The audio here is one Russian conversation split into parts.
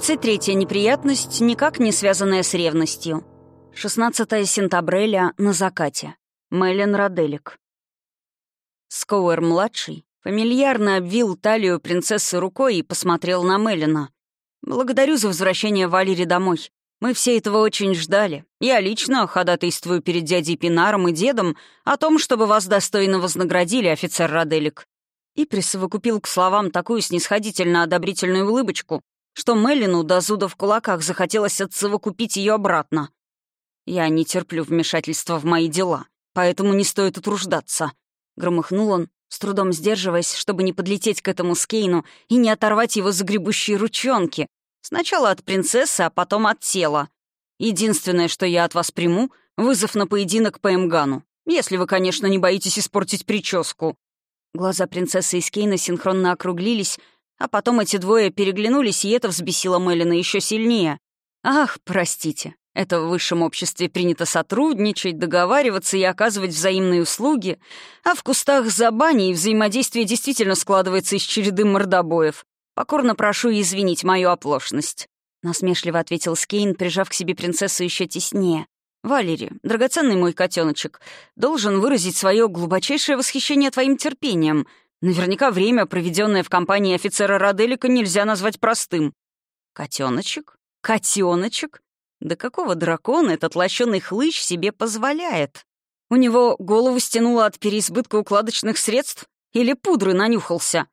33-я неприятность, никак не связанная с ревностью. 16 сентября на закате. Мэлен Роделик. Скоуэр-младший фамильярно обвил талию принцессы рукой и посмотрел на Мелина. «Благодарю за возвращение Валери домой. Мы все этого очень ждали. Я лично ходатайствую перед дядей Пинаром и дедом о том, чтобы вас достойно вознаградили, офицер Роделик». И присовокупил к словам такую снисходительно-одобрительную улыбочку, что Мелину до зуда в кулаках захотелось отсовокупить ее обратно. «Я не терплю вмешательства в мои дела, поэтому не стоит утруждаться», — громыхнул он, с трудом сдерживаясь, чтобы не подлететь к этому Скейну и не оторвать его загребущие ручонки. Сначала от принцессы, а потом от тела. Единственное, что я от вас приму — вызов на поединок по Эмгану. Если вы, конечно, не боитесь испортить прическу». Глаза принцессы и Скейна синхронно округлились, а потом эти двое переглянулись, и это взбесило Мелина еще сильнее. «Ах, простите, это в высшем обществе принято сотрудничать, договариваться и оказывать взаимные услуги, а в кустах за баней взаимодействие действительно складывается из череды мордобоев. Покорно прошу извинить мою оплошность», — насмешливо ответил Скейн, прижав к себе принцессу еще теснее. «Валери, драгоценный мой котеночек, должен выразить свое глубочайшее восхищение твоим терпением. Наверняка время, проведенное в компании офицера Роделика, нельзя назвать простым. Котеночек? Котеночек? Да какого дракона этот лощеный хлыщ себе позволяет? У него голову стянуло от переизбытка укладочных средств или пудры нанюхался?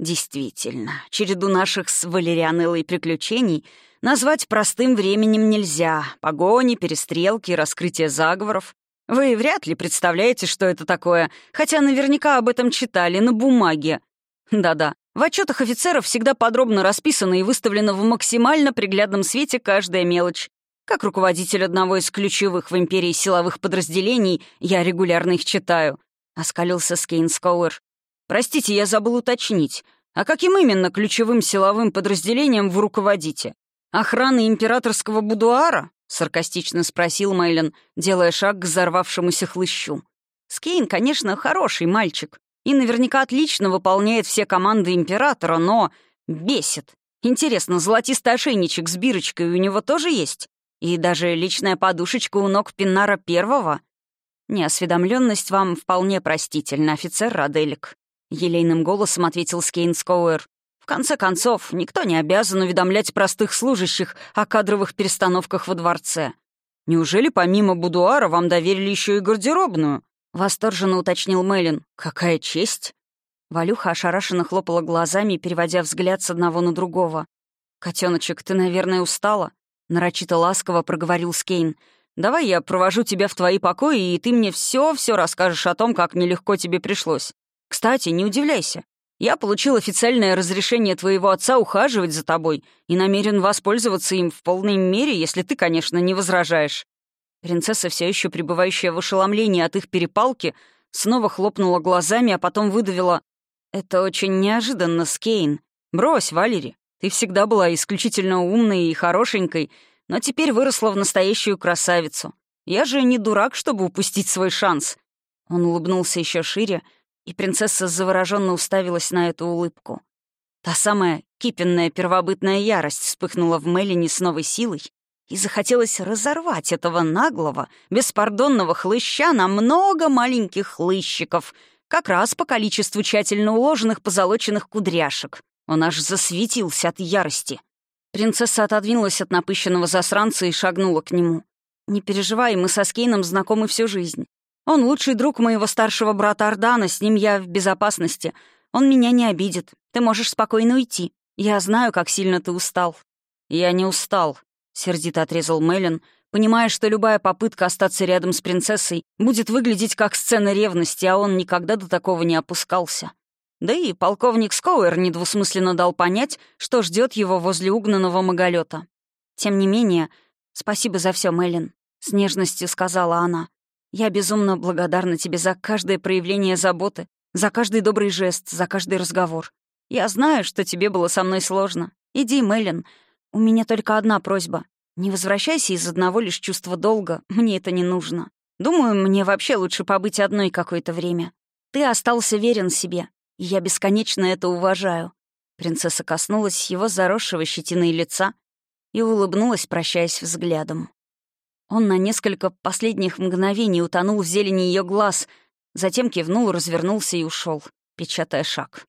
Действительно, череду наших с Валерианеллой приключений назвать простым временем нельзя. Погони, перестрелки, раскрытие заговоров. Вы вряд ли представляете, что это такое, хотя наверняка об этом читали на бумаге. Да-да, в отчетах офицеров всегда подробно расписано и выставлено в максимально приглядном свете каждая мелочь. Как руководитель одного из ключевых в империи силовых подразделений, я регулярно их читаю. Оскалился Скейн Скоуэр. Простите, я забыл уточнить. А каким именно ключевым силовым подразделением вы руководите? Охраны императорского будуара? — саркастично спросил Мэйлен, делая шаг к взорвавшемуся хлыщу. «Скейн, конечно, хороший мальчик и наверняка отлично выполняет все команды Императора, но бесит. Интересно, золотистый ошейничек с бирочкой у него тоже есть? И даже личная подушечка у ног Пиннара Первого? Неосведомленность вам вполне простительна, офицер Раделик», — елейным голосом ответил Скейн Скоуэр. В конце концов, никто не обязан уведомлять простых служащих о кадровых перестановках во дворце. Неужели помимо будуара вам доверили еще и гардеробную? Восторженно уточнил Мелин. Какая честь! Валюха ошарашенно хлопала глазами, переводя взгляд с одного на другого. Котеночек, ты, наверное, устала?» Нарочито ласково проговорил Скейн. «Давай я провожу тебя в твои покои, и ты мне все-все расскажешь о том, как нелегко тебе пришлось. Кстати, не удивляйся. Я получил официальное разрешение твоего отца ухаживать за тобой и намерен воспользоваться им в полной мере, если ты, конечно, не возражаешь». Принцесса, все еще пребывающая в ошеломлении от их перепалки, снова хлопнула глазами, а потом выдавила «Это очень неожиданно, Скейн. Брось, Валери, ты всегда была исключительно умной и хорошенькой, но теперь выросла в настоящую красавицу. Я же не дурак, чтобы упустить свой шанс». Он улыбнулся еще шире, и принцесса завороженно уставилась на эту улыбку. Та самая кипенная первобытная ярость вспыхнула в Мелине с новой силой, и захотелось разорвать этого наглого, беспардонного хлыща на много маленьких хлыщиков, как раз по количеству тщательно уложенных позолоченных кудряшек. Он аж засветился от ярости. Принцесса отодвинулась от напыщенного засранца и шагнула к нему. «Не переживай, мы со Скейном знакомы всю жизнь. Он лучший друг моего старшего брата Ордана, с ним я в безопасности. Он меня не обидит. Ты можешь спокойно уйти. Я знаю, как сильно ты устал». «Я не устал», — сердито отрезал Мелин, понимая, что любая попытка остаться рядом с принцессой будет выглядеть как сцена ревности, а он никогда до такого не опускался. Да и полковник Скоуэр недвусмысленно дал понять, что ждет его возле угнанного маголета. «Тем не менее, спасибо за все, Мелин», — с нежностью сказала она. Я безумно благодарна тебе за каждое проявление заботы, за каждый добрый жест, за каждый разговор. Я знаю, что тебе было со мной сложно. Иди, Мэлен. У меня только одна просьба. Не возвращайся из одного лишь чувства долга. Мне это не нужно. Думаю, мне вообще лучше побыть одной какое-то время. Ты остался верен себе, и я бесконечно это уважаю». Принцесса коснулась его заросшего щетиной лица и улыбнулась, прощаясь взглядом. Он на несколько последних мгновений утонул в зелени ее глаз, затем кивнул, развернулся и ушел, печатая шаг.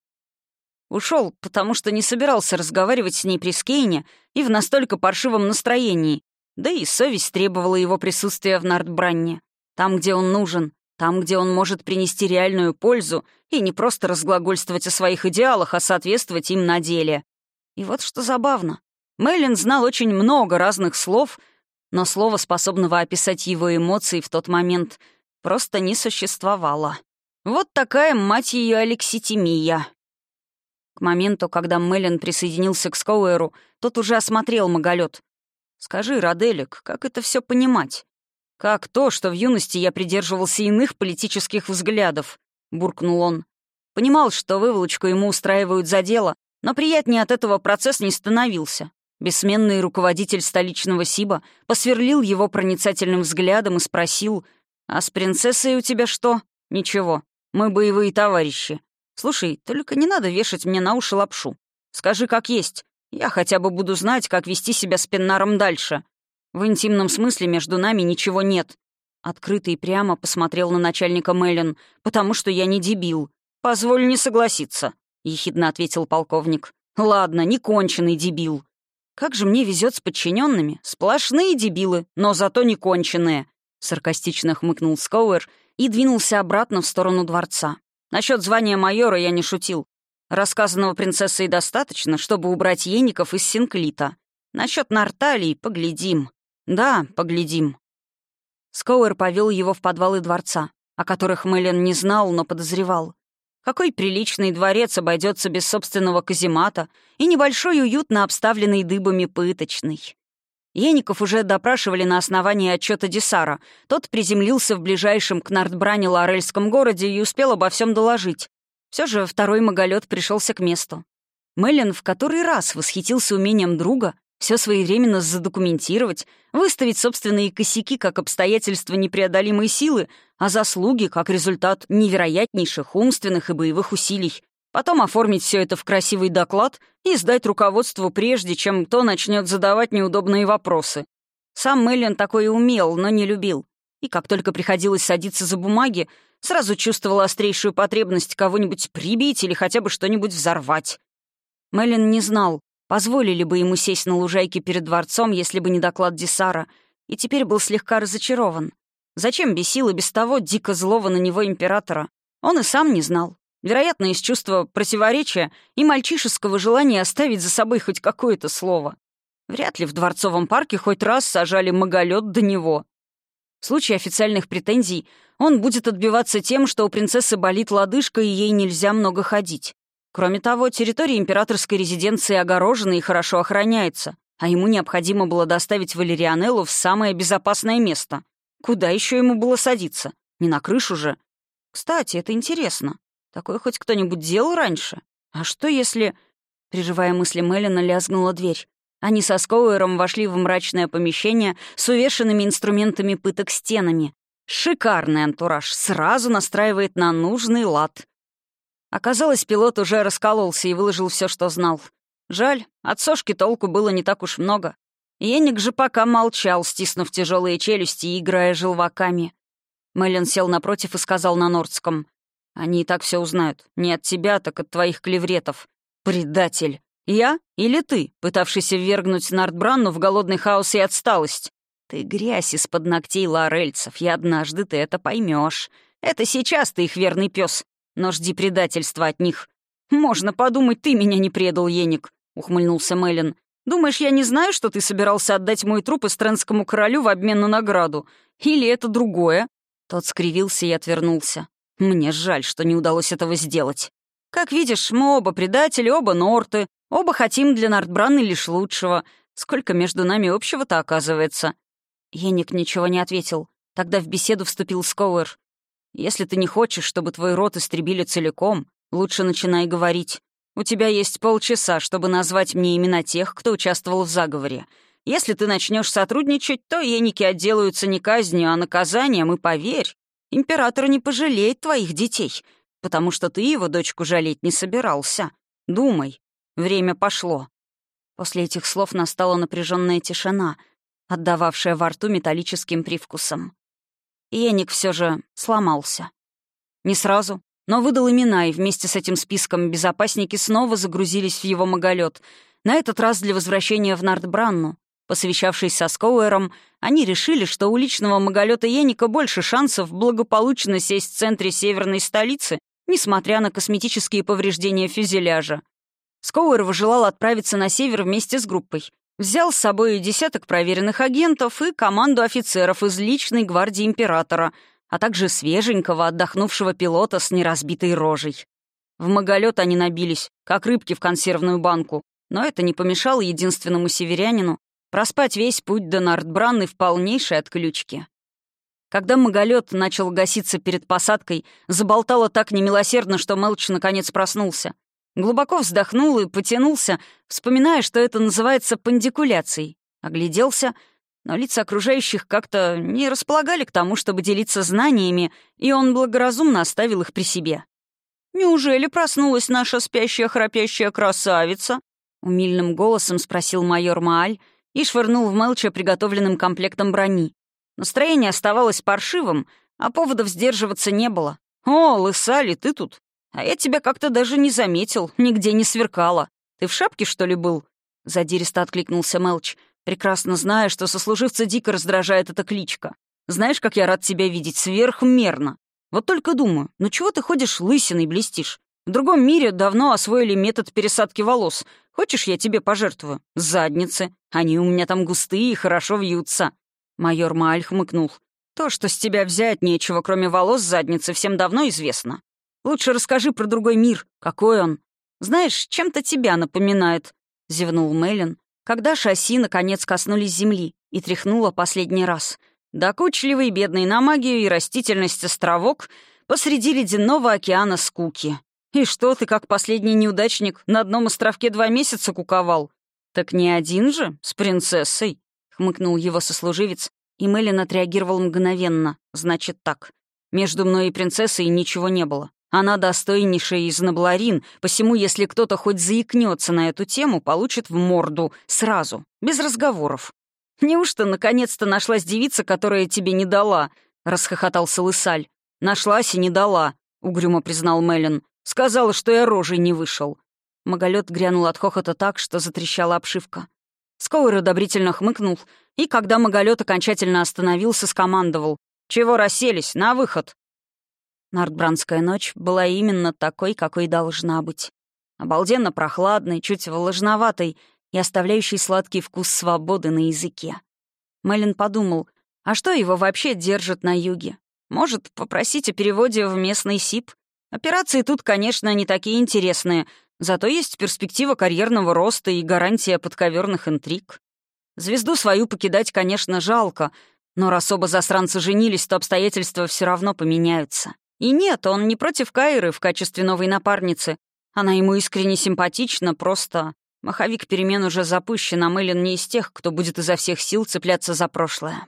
Ушел, потому что не собирался разговаривать с ней при Скейне и в настолько паршивом настроении, да и совесть требовала его присутствия в Нардбранне, там, где он нужен, там, где он может принести реальную пользу и не просто разглагольствовать о своих идеалах, а соответствовать им на деле. И вот что забавно. Мэйлин знал очень много разных слов, но слова, способного описать его эмоции в тот момент, просто не существовало. Вот такая, мать ее, алекситимия. К моменту, когда Мэлен присоединился к Скоуэру, тот уже осмотрел маголет. «Скажи, Роделик, как это все понимать? Как то, что в юности я придерживался иных политических взглядов?» — буркнул он. Понимал, что выволочку ему устраивают за дело, но приятнее от этого процесс не становился. Бессменный руководитель столичного Сиба посверлил его проницательным взглядом и спросил, «А с принцессой у тебя что?» «Ничего, мы боевые товарищи. Слушай, только не надо вешать мне на уши лапшу. Скажи, как есть. Я хотя бы буду знать, как вести себя с Пеннаром дальше. В интимном смысле между нами ничего нет. Открыто и прямо посмотрел на начальника Мэлен, потому что я не дебил. Позволь не согласиться, ехидно ответил полковник. Ладно, не конченый дебил. Как же мне везет с подчиненными, сплошные дебилы, но зато не конченые. Саркастично хмыкнул Скоуэр и двинулся обратно в сторону дворца. Насчет звания майора я не шутил. Рассказанного принцессой достаточно, чтобы убрать еников из Синклита. Насчет Нарталии поглядим. Да, поглядим. Скоуэр повел его в подвалы дворца, о которых Мэлен не знал, но подозревал. Какой приличный дворец обойдется без собственного каземата и небольшой уютно обставленный дыбами пыточный. Еников уже допрашивали на основании отчета Десара. Тот приземлился в ближайшем к Нардбране Лорельском городе и успел обо всем доложить. Все же второй маголет пришелся к месту. Мэлен в который раз восхитился умением друга все своевременно задокументировать, выставить собственные косяки как обстоятельства непреодолимой силы, а заслуги как результат невероятнейших умственных и боевых усилий, Потом оформить все это в красивый доклад и сдать руководству прежде, чем то начнет задавать неудобные вопросы. Сам Мэлен такое умел, но не любил. И как только приходилось садиться за бумаги, сразу чувствовал острейшую потребность кого-нибудь прибить или хотя бы что-нибудь взорвать. Мэлен не знал, позволили бы ему сесть на лужайке перед дворцом, если бы не доклад Десара, и теперь был слегка разочарован. Зачем бесил и без того дико злого на него императора? Он и сам не знал. Вероятно, из чувства противоречия и мальчишеского желания оставить за собой хоть какое-то слово. Вряд ли в Дворцовом парке хоть раз сажали маголет до него. В случае официальных претензий он будет отбиваться тем, что у принцессы болит лодыжка и ей нельзя много ходить. Кроме того, территория императорской резиденции огорожена и хорошо охраняется, а ему необходимо было доставить Валерианеллу в самое безопасное место. Куда еще ему было садиться? Не на крышу же. Кстати, это интересно. Такое хоть кто-нибудь делал раньше? А что если...» Приживая мысли Меллина, лязгнула дверь. Они со Скоуэром вошли в мрачное помещение с увешанными инструментами пыток стенами. Шикарный антураж, сразу настраивает на нужный лад. Оказалось, пилот уже раскололся и выложил все, что знал. Жаль, от сошки толку было не так уж много. Еник же пока молчал, стиснув тяжелые челюсти и играя желваками. Мэлен сел напротив и сказал на нордском. Они и так все узнают. Не от тебя, так от твоих клевретов. Предатель. Я или ты, пытавшийся ввергнуть Нардбранну в голодный хаос и отсталость? Ты грязь из-под ногтей лорельцев, и однажды ты это поймешь. Это сейчас ты их верный пес, но жди предательства от них. Можно подумать, ты меня не предал, Еник, ухмыльнулся Мэлен. Думаешь, я не знаю, что ты собирался отдать мой труп эстренскому королю в обмен на награду? Или это другое?» Тот скривился и отвернулся. Мне жаль, что не удалось этого сделать. Как видишь, мы оба предатели, оба норты, оба хотим для Нортбраны лишь лучшего. Сколько между нами общего-то оказывается?» Еник ничего не ответил. Тогда в беседу вступил Скоуэр. «Если ты не хочешь, чтобы твой род истребили целиком, лучше начинай говорить. У тебя есть полчаса, чтобы назвать мне имена тех, кто участвовал в заговоре. Если ты начнешь сотрудничать, то еники отделаются не казнью, а наказанием, и поверь, Император не пожалеет твоих детей, потому что ты его дочку жалеть не собирался. Думай, время пошло. После этих слов настала напряженная тишина, отдававшая во рту металлическим привкусом. Еник все же сломался. Не сразу, но выдал имена, и вместе с этим списком безопасники снова загрузились в его маголет, на этот раз для возвращения в Нардбранну. Посовещавшись со Скоуэром, они решили, что у личного маголета Еника больше шансов благополучно сесть в центре северной столицы, несмотря на косметические повреждения фюзеляжа. Скоуэр желал отправиться на север вместе с группой. Взял с собой десяток проверенных агентов и команду офицеров из личной гвардии императора, а также свеженького отдохнувшего пилота с неразбитой рожей. В маголет они набились, как рыбки в консервную банку, но это не помешало единственному северянину проспать весь путь до Нардбранны в полнейшей отключке. Когда маголет начал гаситься перед посадкой, заболтало так немилосердно, что Мелч наконец проснулся. Глубоко вздохнул и потянулся, вспоминая, что это называется пандикуляцией. Огляделся, но лица окружающих как-то не располагали к тому, чтобы делиться знаниями, и он благоразумно оставил их при себе. «Неужели проснулась наша спящая храпящая красавица?» — умильным голосом спросил майор Мааль и швырнул в Мелча приготовленным комплектом брони. Настроение оставалось паршивым, а поводов сдерживаться не было. «О, лысали, ты тут?» А я тебя как-то даже не заметил, нигде не сверкала. Ты в шапке, что ли, был?» Задиристо откликнулся Мелч, прекрасно зная, что сослуживца дико раздражает эта кличка. «Знаешь, как я рад тебя видеть, сверхмерно. Вот только думаю, ну чего ты ходишь лысиной блестишь? В другом мире давно освоили метод пересадки волос. Хочешь, я тебе пожертвую? Задницы. Они у меня там густые и хорошо вьются». Майор Мааль хмыкнул. «То, что с тебя взять нечего, кроме волос задницы, всем давно известно. Лучше расскажи про другой мир. Какой он? Знаешь, чем-то тебя напоминает», — зевнул Меллин, когда шасси наконец коснулись земли и тряхнуло последний раз. Докучливый, бедный на магию и растительность островок посреди ледяного океана скуки. И что ты, как последний неудачник, на одном островке два месяца куковал? Так не один же, с принцессой, — хмыкнул его сослуживец, и Меллин отреагировал мгновенно. Значит так. Между мной и принцессой ничего не было. Она достойнейшая из набларин, посему если кто-то хоть заикнется на эту тему, получит в морду сразу, без разговоров. «Неужто наконец-то нашлась девица, которая тебе не дала?» — расхохотался Лысаль. «Нашлась и не дала», — угрюмо признал Меллен. «Сказала, что я рожей не вышел». Маголет грянул от хохота так, что затрещала обшивка. Скоуэр одобрительно хмыкнул, и, когда Маголет окончательно остановился, скомандовал. «Чего расселись? На выход!» Нардбранская ночь была именно такой, какой должна быть. Обалденно прохладной, чуть влажноватой и оставляющей сладкий вкус свободы на языке. Мэлен подумал, а что его вообще держит на юге? Может, попросить о переводе в местный СИП? Операции тут, конечно, не такие интересные, зато есть перспектива карьерного роста и гарантия подковерных интриг. Звезду свою покидать, конечно, жалко, но раз оба засранца женились, то обстоятельства все равно поменяются. И нет, он не против Кайры в качестве новой напарницы. Она ему искренне симпатична, просто... Маховик перемен уже запущен, а Мэлен не из тех, кто будет изо всех сил цепляться за прошлое.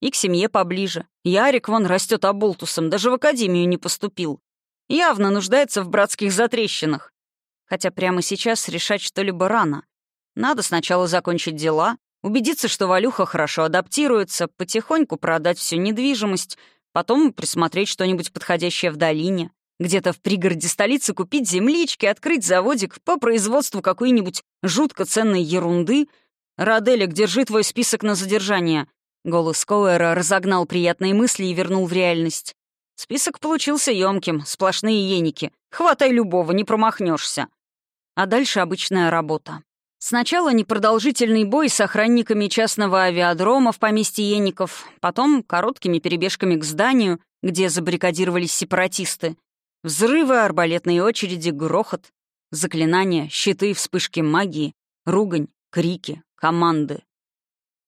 И к семье поближе. Ярик вон растет оболтусом, даже в академию не поступил. Явно нуждается в братских затрещинах. Хотя прямо сейчас решать что-либо рано. Надо сначала закончить дела, убедиться, что Валюха хорошо адаптируется, потихоньку продать всю недвижимость — Потом присмотреть что-нибудь подходящее в долине. Где-то в пригороде столицы купить землички, открыть заводик по производству какой-нибудь жутко ценной ерунды. «Раделик, держи твой список на задержание». Голос Коуэра разогнал приятные мысли и вернул в реальность. Список получился емким, сплошные еники. Хватай любого, не промахнешься. А дальше обычная работа. Сначала непродолжительный бой с охранниками частного авиадрома в поместье Еников, потом короткими перебежками к зданию, где забаррикадировались сепаратисты. Взрывы, арбалетные очереди, грохот, заклинания, щиты, вспышки магии, ругань, крики, команды.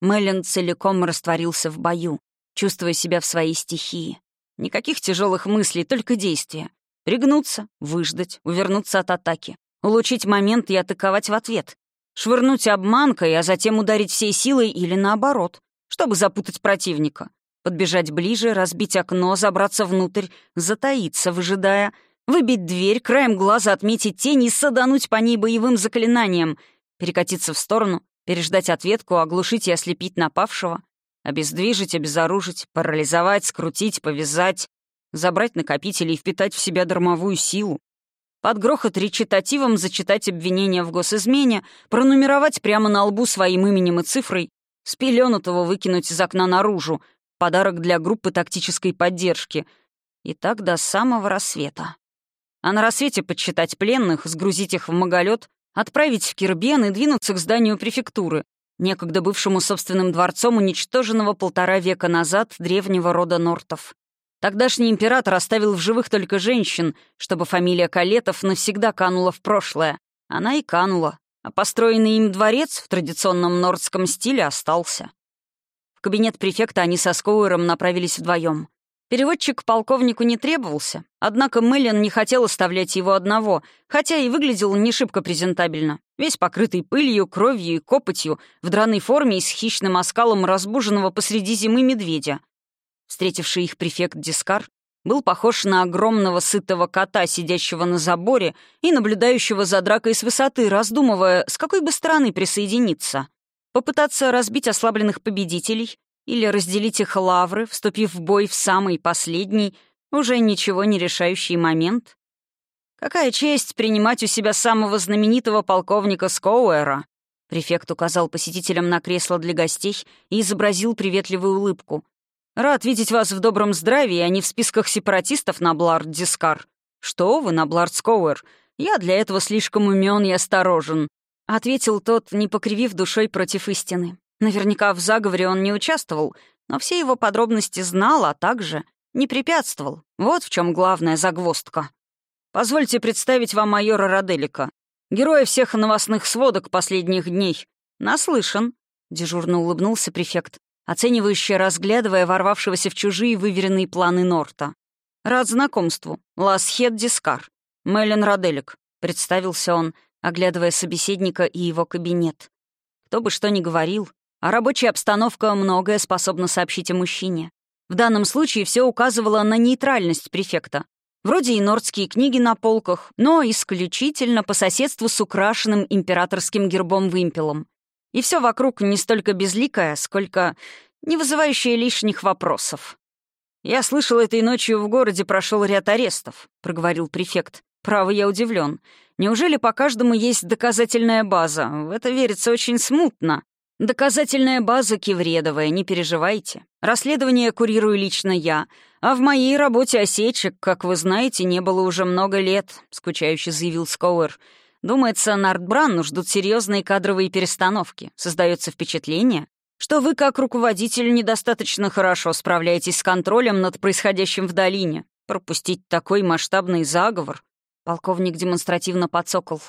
Мэлен целиком растворился в бою, чувствуя себя в своей стихии. Никаких тяжелых мыслей, только действия. Пригнуться, выждать, увернуться от атаки, улучшить момент и атаковать в ответ. Швырнуть обманкой, а затем ударить всей силой или наоборот, чтобы запутать противника. Подбежать ближе, разбить окно, забраться внутрь, затаиться, выжидая, выбить дверь, краем глаза отметить тень и садануть по ней боевым заклинанием. перекатиться в сторону, переждать ответку, оглушить и ослепить напавшего, обездвижить, обезоружить, парализовать, скрутить, повязать, забрать накопители и впитать в себя дармовую силу. Под грохот речитативом зачитать обвинение в госизмене, пронумеровать прямо на лбу своим именем и цифрой, спеленутого выкинуть из окна наружу, подарок для группы тактической поддержки. И так до самого рассвета. А на рассвете подсчитать пленных, сгрузить их в маголет, отправить в Кирбен и двинуться к зданию префектуры, некогда бывшему собственным дворцом уничтоженного полтора века назад древнего рода Нортов. Тогдашний император оставил в живых только женщин, чтобы фамилия Калетов навсегда канула в прошлое. Она и канула, а построенный им дворец в традиционном нордском стиле остался. В кабинет префекта они со Скоуэром направились вдвоем. Переводчик полковнику не требовался, однако Мэлен не хотел оставлять его одного, хотя и выглядел не шибко презентабельно. Весь покрытый пылью, кровью и копотью, в драной форме и с хищным оскалом разбуженного посреди зимы медведя. Встретивший их префект Дискар был похож на огромного сытого кота, сидящего на заборе и наблюдающего за дракой с высоты, раздумывая, с какой бы стороны присоединиться. Попытаться разбить ослабленных победителей или разделить их лавры, вступив в бой в самый последний, уже ничего не решающий момент? Какая честь принимать у себя самого знаменитого полковника Скоуэра! Префект указал посетителям на кресло для гостей и изобразил приветливую улыбку. «Рад видеть вас в добром здравии, а не в списках сепаратистов на Блард-Дискар. Что вы, на Блард-Скоуэр? Я для этого слишком умен и осторожен», — ответил тот, не покривив душой против истины. Наверняка в заговоре он не участвовал, но все его подробности знал, а также не препятствовал. Вот в чем главная загвоздка. Позвольте представить вам майора Роделика, героя всех новостных сводок последних дней. Наслышан, — дежурно улыбнулся префект, оценивающе разглядывая ворвавшегося в чужие выверенные планы Норта. «Рад знакомству. Ласхет Дискар. Мелен Роделик», — представился он, оглядывая собеседника и его кабинет. Кто бы что ни говорил, а рабочая обстановка многое способна сообщить о мужчине. В данном случае все указывало на нейтральность префекта. Вроде и нордские книги на полках, но исключительно по соседству с украшенным императорским гербом-вымпелом. И все вокруг не столько безликое, сколько не вызывающее лишних вопросов. «Я слышал, этой ночью в городе прошел ряд арестов», — проговорил префект. «Право, я удивлен. Неужели по каждому есть доказательная база? В это верится очень смутно. Доказательная база Кивредовая, не переживайте. Расследование курирую лично я, а в моей работе осечек, как вы знаете, не было уже много лет», — скучающе заявил Скоуэр. «Думается, на Артбранну ждут серьезные кадровые перестановки. Создается впечатление, что вы, как руководитель, недостаточно хорошо справляетесь с контролем над происходящим в долине. Пропустить такой масштабный заговор...» Полковник демонстративно подсокол.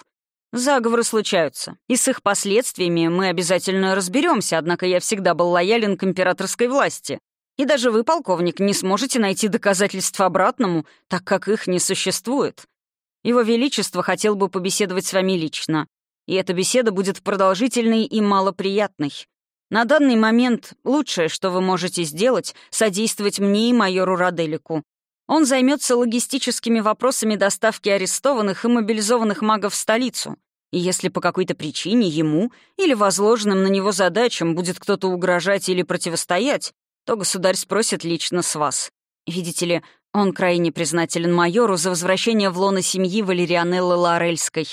Заговоры случаются, и с их последствиями мы обязательно разберемся, однако я всегда был лоялен к императорской власти. И даже вы, полковник, не сможете найти доказательства обратному, так как их не существует. Его Величество хотел бы побеседовать с вами лично, и эта беседа будет продолжительной и малоприятной. На данный момент лучшее, что вы можете сделать, содействовать мне и майору Роделику. Он займется логистическими вопросами доставки арестованных и мобилизованных магов в столицу. И если по какой-то причине ему или возложенным на него задачам будет кто-то угрожать или противостоять, то государь спросит лично с вас. Видите ли, он крайне признателен майору за возвращение в лоно семьи Валерианеллы Лорельской.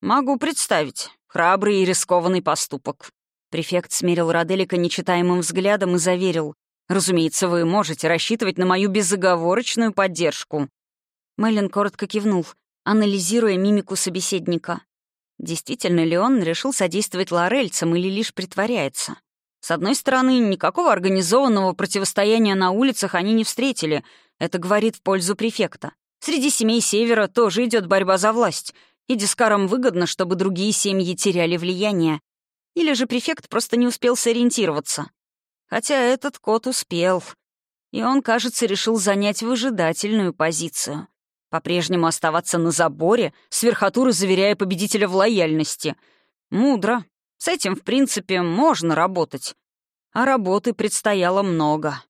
Могу представить. Храбрый и рискованный поступок. Префект смерил Роделика нечитаемым взглядом и заверил. Разумеется, вы можете рассчитывать на мою безоговорочную поддержку». Мэлен коротко кивнул, анализируя мимику собеседника. Действительно ли он решил содействовать лорельцам или лишь притворяется? С одной стороны, никакого организованного противостояния на улицах они не встретили. Это говорит в пользу префекта. Среди семей Севера тоже идет борьба за власть, и дискарам выгодно, чтобы другие семьи теряли влияние. Или же префект просто не успел сориентироваться. Хотя этот кот успел. И он, кажется, решил занять выжидательную позицию. По-прежнему оставаться на заборе, с верхотуры заверяя победителя в лояльности. Мудро. С этим, в принципе, можно работать. А работы предстояло много.